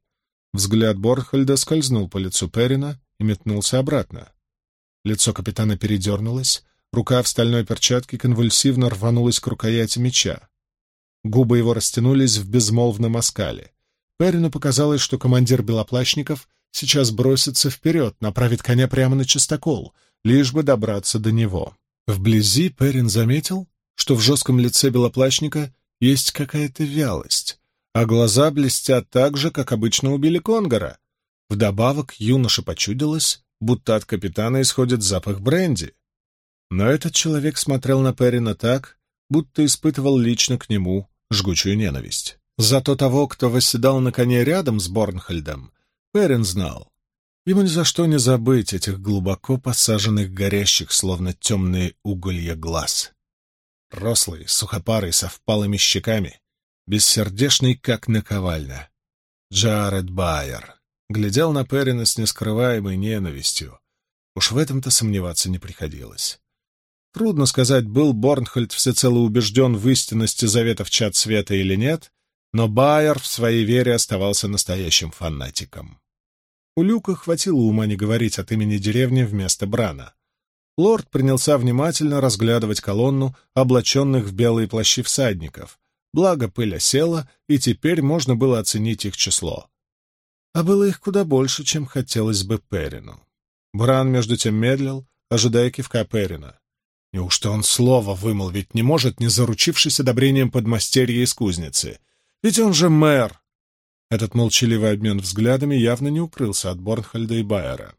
Взгляд Борхальда скользнул по лицу Перина и метнулся обратно. Лицо капитана передернулось, рука в стальной перчатке конвульсивно рванулась к рукояти меча. Губы его растянулись в безмолвном оскале. Перину показалось, что командир белоплащников сейчас бросится вперед, направит коня прямо на чистокол, лишь бы добраться до него. Вблизи Перин заметил, что в жестком лице белоплащника есть какая-то вялость, а глаза блестят так же, как обычно у Билли Конгора. Вдобавок юноша почудилось, будто от капитана исходит запах бренди. Но этот человек смотрел на Перрина так, будто испытывал лично к нему жгучую ненависть. Зато того, кто восседал на коне рядом с Борнхольдом, Перрин знал. Ему ни за что не забыть этих глубоко посаженных, горящих, словно темные уголья глаз. Рослый, сухопарый, со впалыми щеками, бессердечный, как наковальня. Джаред Байер глядел на Перрина с нескрываемой ненавистью. Уж в этом-то сомневаться не приходилось. Трудно сказать, был Борнхольд всецело убежден в истинности заветов чад света или нет, но Байер в своей вере оставался настоящим фанатиком. У Люка хватило ума не говорить от имени деревни вместо Брана. Лорд принялся внимательно разглядывать колонну облаченных в белые плащи всадников, Благо пыль осела, и теперь можно было оценить их число. А было их куда больше, чем хотелось бы Перину. Бран между тем медлил, ожидая кивка Перина. Неужто он слова вымолвить не может, не заручившись одобрением подмастерья из кузницы? Ведь он же мэр! Этот молчаливый обмен взглядами явно не укрылся от Борнхальда и Байера.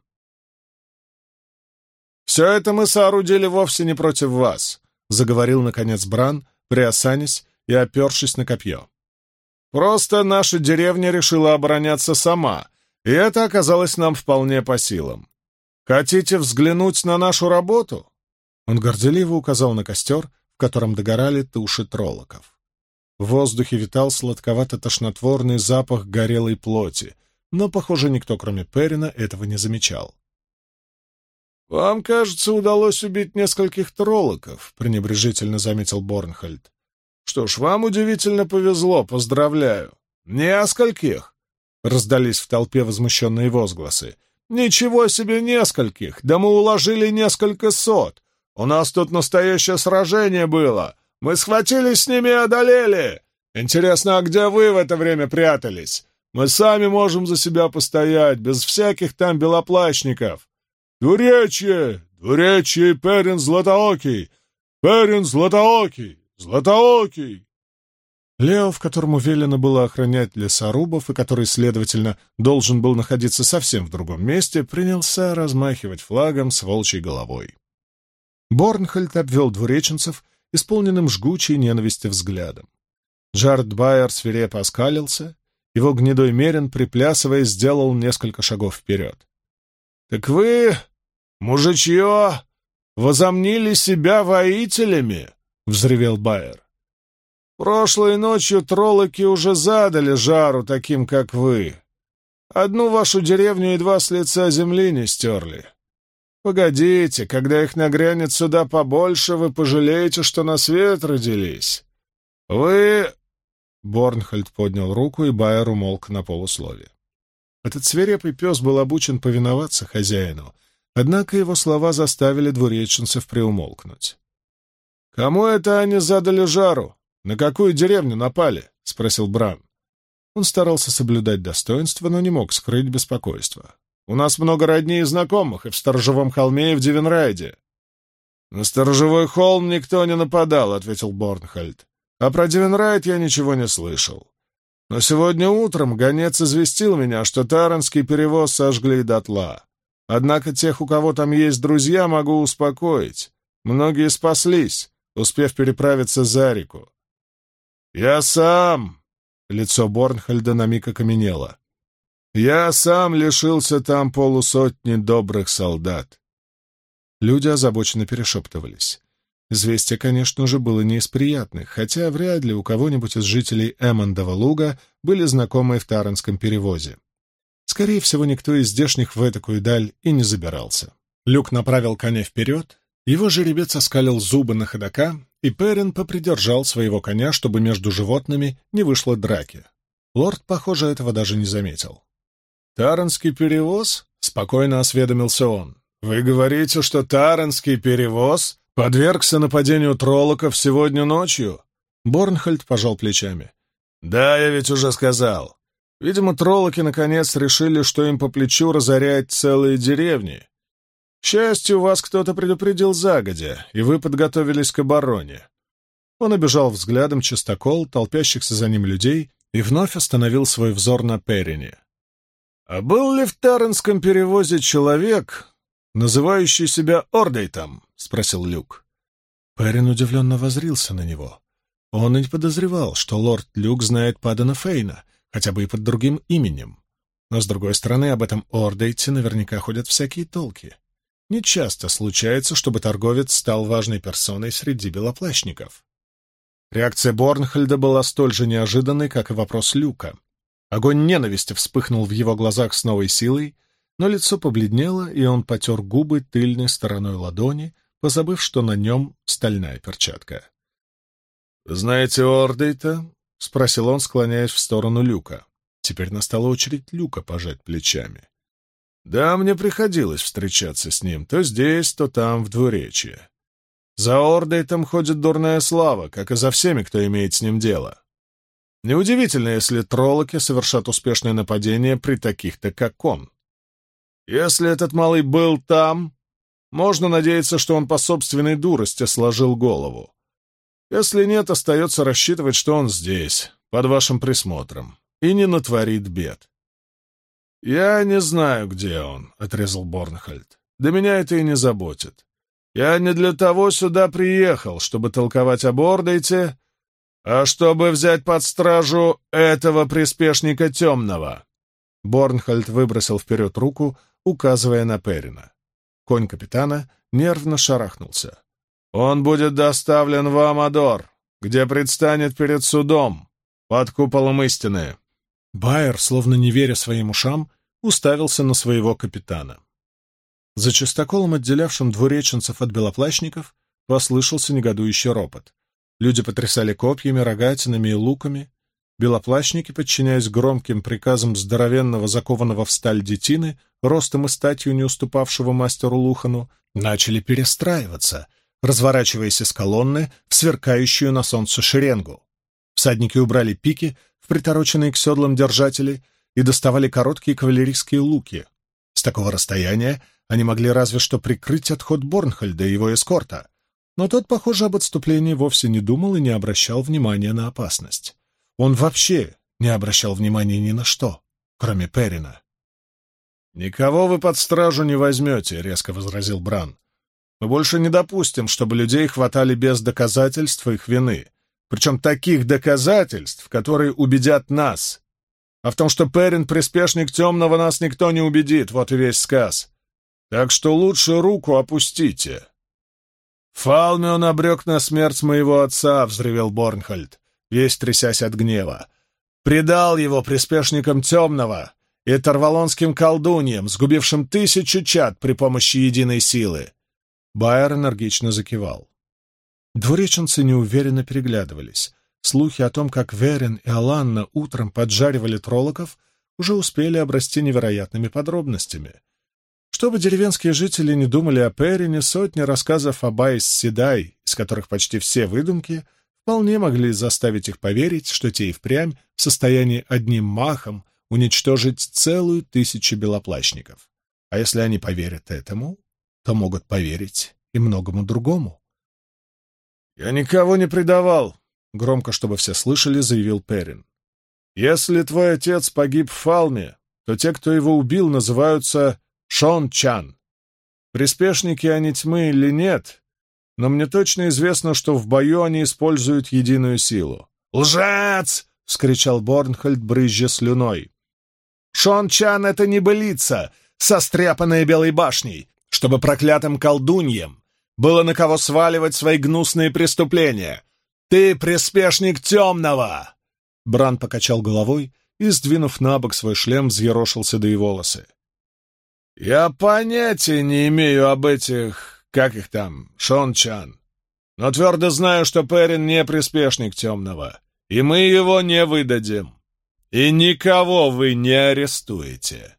все это мы соорудили вовсе не против вас», — заговорил, наконец, Бран, приосанясь и опершись на копье. «Просто наша деревня решила обороняться сама, и это оказалось нам вполне по силам. Хотите взглянуть на нашу работу?» Он горделиво указал на костер, в котором догорали туши троллоков. В воздухе витал сладковато-тошнотворный запах горелой плоти, но, похоже, никто, кроме Перина, этого не замечал. «Вам, кажется, удалось убить нескольких троллоков», — пренебрежительно заметил Борнхольд. «Что ж, вам удивительно повезло, поздравляю. Нескольких!» — раздались в толпе возмущенные возгласы. «Ничего себе нескольких! Да мы уложили несколько сот! У нас тут настоящее сражение было! Мы схватились с ними и одолели! Интересно, а где вы в это время прятались? Мы сами можем за себя постоять, без всяких там белоплащников! Двуречье! Двуречье Перин Златоокий! Перин Златоокий! Златоокий!» Лео, в которому велено было охранять лесорубов и который, следовательно, должен был находиться совсем в другом месте, принялся размахивать флагом с волчьей головой. Борнхольд обвел двуреченцев исполненным жгучей ненависти взглядом. Джард Байер свирепо оскалился, его гнедой мерин, приплясывая, сделал несколько шагов вперед. «Так вы, мужичье, возомнили себя воителями!» — взревел Байер. Прошлой ночью троллоки уже задали жару таким, как вы. Одну вашу деревню едва с лица земли не стерли. Погодите, когда их нагрянет сюда побольше, вы пожалеете, что на свет родились. Вы...» Борнхольд поднял руку, и Байер умолк на полуслове. Этот свирепый пес был обучен повиноваться хозяину, однако его слова заставили двуреченцев приумолкнуть. «Кому это они задали жару?» «На какую деревню напали?» — спросил Бран. Он старался соблюдать достоинство, но не мог скрыть беспокойство. «У нас много родней и знакомых, и в Сторожевом холме, и в Дивенрайде». «На Сторожевой холм никто не нападал», — ответил Борнхальд. «А про Дивенрайд я ничего не слышал. Но сегодня утром гонец известил меня, что Таранский перевоз сожгли дотла. Однако тех, у кого там есть друзья, могу успокоить. Многие спаслись, успев переправиться за реку. «Я сам!» — лицо Борнхальда на миг окаменело. «Я сам лишился там полусотни добрых солдат». Люди озабоченно перешептывались. Известие, конечно же, было не из приятных, хотя вряд ли у кого-нибудь из жителей Эммондова луга были знакомые в Таранском перевозе. Скорее всего, никто из здешних в этакую даль и не забирался. Люк направил коня вперед, его жеребец оскалил зубы на ходока, и Перин попридержал своего коня, чтобы между животными не вышло драки. Лорд, похоже, этого даже не заметил. «Таранский перевоз?» — спокойно осведомился он. «Вы говорите, что Таранский перевоз подвергся нападению троллоков сегодня ночью?» Борнхольд пожал плечами. «Да, я ведь уже сказал. Видимо, троллоки наконец решили, что им по плечу разорять целые деревни, к счастью, вас кто-то предупредил загодя, и вы подготовились к обороне. Он обежал взглядом чистокол, толпящихся за ним людей, и вновь остановил свой взор на Перине. «А был ли в Таренском перевозе человек, называющий себя Ордейтом?» — спросил Люк. Перин удивленно возрился на него. Он и не подозревал, что лорд Люк знает Падана Фейна, хотя бы и под другим именем. Но, с другой стороны, об этом Ордейте наверняка ходят всякие толки. Не часто случается, чтобы торговец стал важной персоной среди белоплащников. Реакция Борнхольда была столь же неожиданной, как и вопрос Люка. Огонь ненависти вспыхнул в его глазах с новой силой, но лицо побледнело, и он потер губы тыльной стороной ладони, позабыв, что на нем стальная перчатка. «Знаете Ордейта?» — спросил он, склоняясь в сторону Люка. Теперь настала очередь Люка пожать плечами. Да, мне приходилось встречаться с ним то здесь, то там, в двуречье. За Ордой там ходит дурная слава, как и за всеми, кто имеет с ним дело. Неудивительно, если троллоки совершат успешное нападение при таких-то, как он. Если этот малый был там, можно надеяться, что он по собственной дурости сложил голову. Если нет, остается рассчитывать, что он здесь, под вашим присмотром, и не натворит бед. «Я не знаю, где он», — отрезал Борнхольд. да меня это и не заботит. Я не для того сюда приехал, чтобы толковать об Ордейте, а чтобы взять под стражу этого приспешника темного. Борнхольд выбросил вперед руку, указывая на Перина. Конь капитана нервно шарахнулся. «Он будет доставлен в Амадор, где предстанет перед судом, под куполом истины». Байер, словно не веря своим ушам, уставился на своего капитана. За частоколом, отделявшим двуреченцев от белоплащников, послышался негодующий ропот. Люди потрясали копьями, рогатинами и луками. Белоплащники, подчиняясь громким приказам здоровенного, закованного в сталь детины, ростом и статью не уступавшего мастеру Лухану, начали перестраиваться, разворачиваясь из колонны в сверкающую на солнце шеренгу. Всадники убрали пики в притороченные к седлам держатели и доставали короткие кавалерийские луки. С такого расстояния они могли разве что прикрыть отход Борнхольда и его эскорта. Но тот, похоже, об отступлении вовсе не думал и не обращал внимания на опасность. Он вообще не обращал внимания ни на что, кроме Перина. «Никого вы под стражу не возьмете», — резко возразил Бран. «Мы больше не допустим, чтобы людей хватали без доказательств их вины, причем таких доказательств, которые убедят нас. А в том, что Перин — приспешник темного, нас никто не убедит, вот и весь сказ. Так что лучше руку опустите». «Фалмион обрек на смерть моего отца», — взревел Борнхольд, весь трясясь от гнева. «Предал его приспешникам темного, и тарвалонским колдуньям, сгубившим тысячу чад при помощи единой силы. Байер энергично закивал. Двуреченцы неуверенно переглядывались. Слухи о том, как Верин и Аланна утром поджаривали троллоков, уже успели обрасти невероятными подробностями. Чтобы деревенские жители не думали о Перине, сотни рассказов о Байс Седай, из которых почти все выдумки, вполне могли заставить их поверить, что те и впрямь в состоянии одним махом уничтожить целую тысячу белоплащников. А если они поверят этому, то могут поверить и многому другому. «Я никого не предавал», — громко, чтобы все слышали, заявил Перин. «Если твой отец погиб в Фалме, то те, кто его убил, называются Шон Чан. Приспешники они тьмы или нет, но мне точно известно, что в бою они используют единую силу». «Лжец!» — вскричал Борнхольд, брызжа слюной. Шон Чан — это небылица, состряпанная Белой башней, чтобы проклятым колдуньям было на кого сваливать свои гнусные преступления. Ты приспешник темного!» Бран покачал головой и, сдвинув на бок свой шлем, взъерошил седые волосы. «Я понятия не имею об этих, как их там, Шон Чан, но твердо знаю, что Перин не приспешник темного, и мы его не выдадим. И никого вы не арестуете.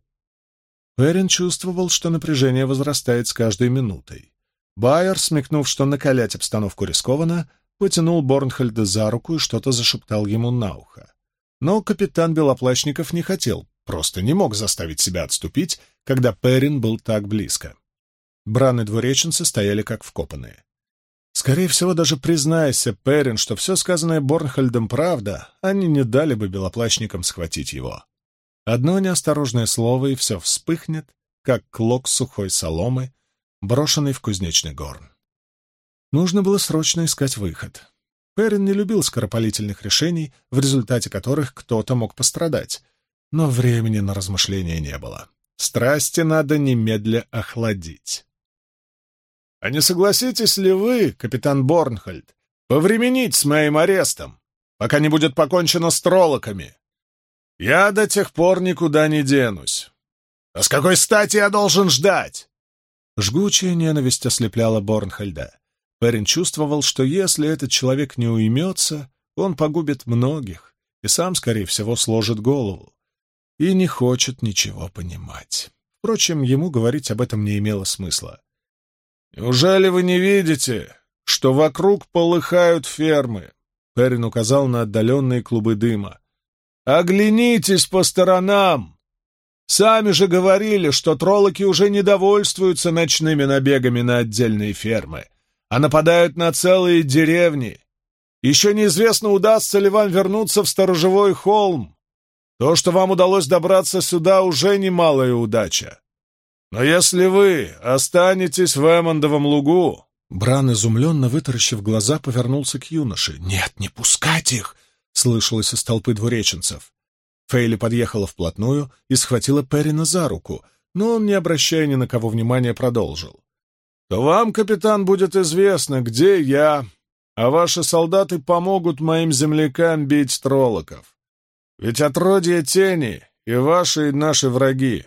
Перин чувствовал, что напряжение возрастает с каждой минутой. Байер, смекнув, что накалять обстановку рискованно, потянул Борнхольда за руку и что-то зашептал ему на ухо. Но капитан Белоплащников не хотел, просто не мог заставить себя отступить, когда Перин был так близко. Браны двуреченцы стояли как вкопанные. Скорее всего, даже признайся, Перин, что все сказанное Борнхольдом правда, они не дали бы белоплащникам схватить его. Одно неосторожное слово, и все вспыхнет, как клок сухой соломы, брошенный в кузнечный горн. Нужно было срочно искать выход. Перин не любил скоропалительных решений, в результате которых кто-то мог пострадать, но времени на размышления не было. Страсти надо немедля охладить. А не согласитесь ли вы, капитан Борнхольд, повременить с моим арестом, пока не будет покончено с троллоками? Я до тех пор никуда не денусь. А с какой стати я должен ждать? Жгучая ненависть ослепляла Борнхольда. Перин чувствовал, что если этот человек не уймется, он погубит многих и сам, скорее всего, сложит голову. И не хочет ничего понимать. Впрочем, ему говорить об этом не имело смысла. «Неужели вы не видите, что вокруг полыхают фермы?» Перин указал на отдаленные клубы дыма. «Оглянитесь по сторонам! Сами же говорили, что троллоки уже не довольствуются ночными набегами на отдельные фермы, а нападают на целые деревни. Еще неизвестно, удастся ли вам вернуться в сторожевой холм. То, что вам удалось добраться сюда, уже немалая удача. Но если вы останетесь в Эммондовом лугу...» Бран, изумленно вытаращив глаза, повернулся к юноше. «Нет, не пускать их!» — слышалось из толпы двуреченцев. Фейли подъехала вплотную и схватила Перина за руку, но он, не обращая ни на кого внимания, продолжил. «То вам, капитан, будет известно, где я, а ваши солдаты помогут моим землякам бить троллоков. Ведь отродье тени и ваши, и наши враги».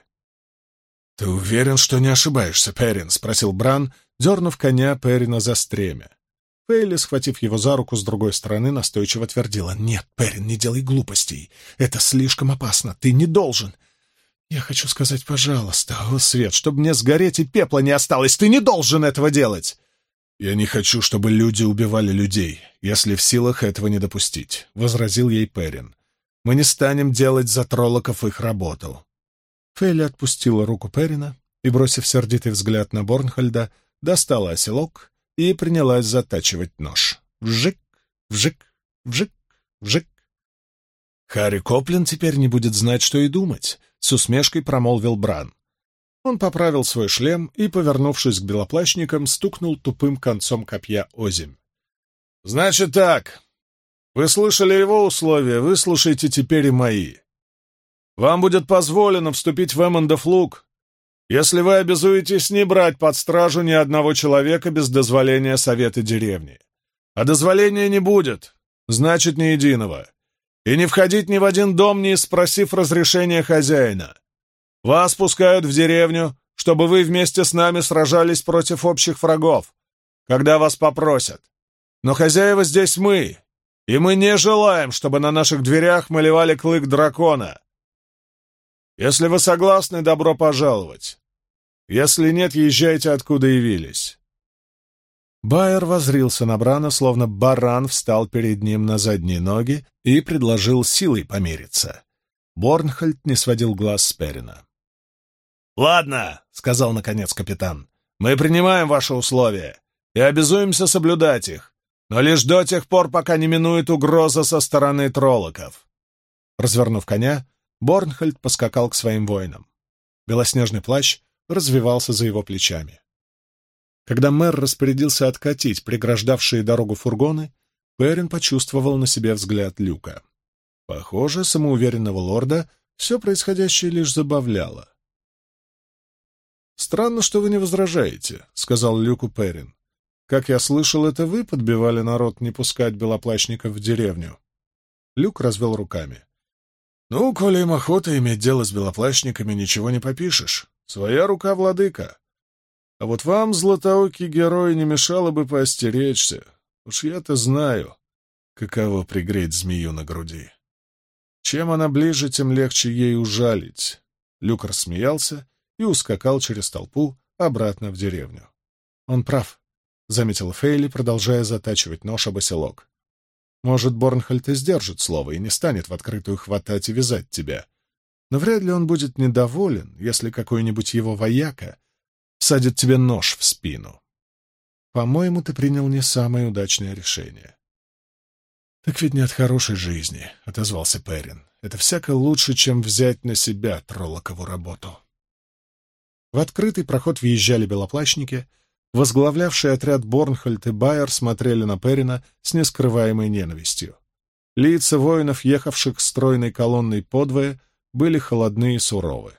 «Ты уверен, что не ошибаешься, Перин?» — спросил Бран, дернув коня Перина за стремя. Фейли, схватив его за руку с другой стороны, настойчиво твердила. «Нет, Перин, не делай глупостей. Это слишком опасно. Ты не должен. Я хочу сказать, пожалуйста, о, Свет, чтобы мне сгореть и пепла не осталось. Ты не должен этого делать!» «Я не хочу, чтобы люди убивали людей, если в силах этого не допустить», — возразил ей Перин. «Мы не станем делать за троллоков их работу». Фейли отпустила руку Перина и, бросив сердитый взгляд на Борнхольда, достала оселок и принялась затачивать нож. Вжик, вжик, вжик, вжик. Харри Коплин теперь не будет знать, что и думать, — с усмешкой промолвил Бран. Он поправил свой шлем и, повернувшись к белоплащникам, стукнул тупым концом копья озимь. «Значит так. Вы слышали его условия, выслушайте теперь и мои. Вам будет позволено вступить в Эммондов луг, если вы обязуетесь не брать под стражу ни одного человека без дозволения совета деревни. А дозволения не будет, значит, ни единого. И не входить ни в один дом, не спросив разрешения хозяина. Вас пускают в деревню, чтобы вы вместе с нами сражались против общих врагов, когда вас попросят. Но хозяева здесь мы, и мы не желаем, чтобы на наших дверях малевали клык дракона. Если вы согласны, добро пожаловать. Если нет, езжайте, откуда явились». Байер возрился на Брана, словно баран встал перед ним на задние ноги и предложил силой помериться. Борнхольд не сводил глаз с Перина. «Ладно», — сказал наконец капитан, — «мы принимаем ваши условия и обязуемся соблюдать их, но лишь до тех пор, пока не минует угроза со стороны троллоков». Развернув коня, Борнхольд поскакал к своим воинам. Белоснежный плащ развивался за его плечами. Когда мэр распорядился откатить преграждавшие дорогу фургоны, Перин почувствовал на себе взгляд Люка. Похоже, самоуверенного лорда все происходящее лишь забавляло. «Странно, что вы не возражаете», — сказал Люку Перин. «Как я слышал, это вы подбивали народ не пускать белоплащников в деревню». Люк развел руками. «Ну, коли им охота иметь дело с белоплащниками, ничего не попишешь. Своя рука владыка. А вот вам, златоокий герой, не мешало бы поостеречься. Уж я-то знаю, каково пригреть змею на груди. Чем она ближе, тем легче ей ужалить. Люк рассмеялся и ускакал через толпу обратно в деревню. Он прав, — заметил Фейли, продолжая затачивать нож об оселок. Может, Борнхальд и сдержит слово и не станет в открытую хватать и вязать тебя. Но вряд ли он будет недоволен, если какой-нибудь его вояка садит тебе нож в спину. По-моему, ты принял не самое удачное решение. «Так ведь не от хорошей жизни», — отозвался Перин. «Это всяко лучше, чем взять на себя троллокову работу». В открытый проход въезжали белоплащники — Возглавлявшие отряд Борнхольд и Байер смотрели на Перина с нескрываемой ненавистью. Лица воинов, ехавших стройной колонной подвое, были холодны и суровы.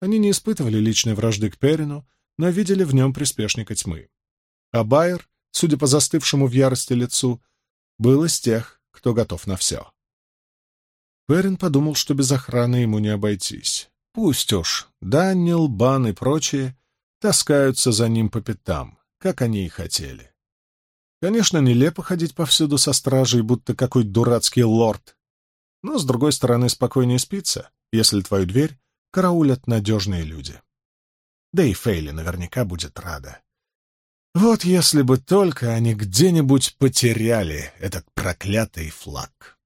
Они не испытывали личной вражды к Перину, но видели в нем приспешника тьмы. А Байер, судя по застывшему в ярости лицу, был из тех, кто готов на все. Перин подумал, что без охраны ему не обойтись. Пусть уж Данил, Бан и прочие таскаются за ним по пятам как они и хотели. Конечно, нелепо ходить повсюду со стражей, будто какой дурацкий лорд. Но, с другой стороны, спокойнее спится, если твою дверь караулят надежные люди. Да и Фейли наверняка будет рада. Вот если бы только они где-нибудь потеряли этот проклятый флаг.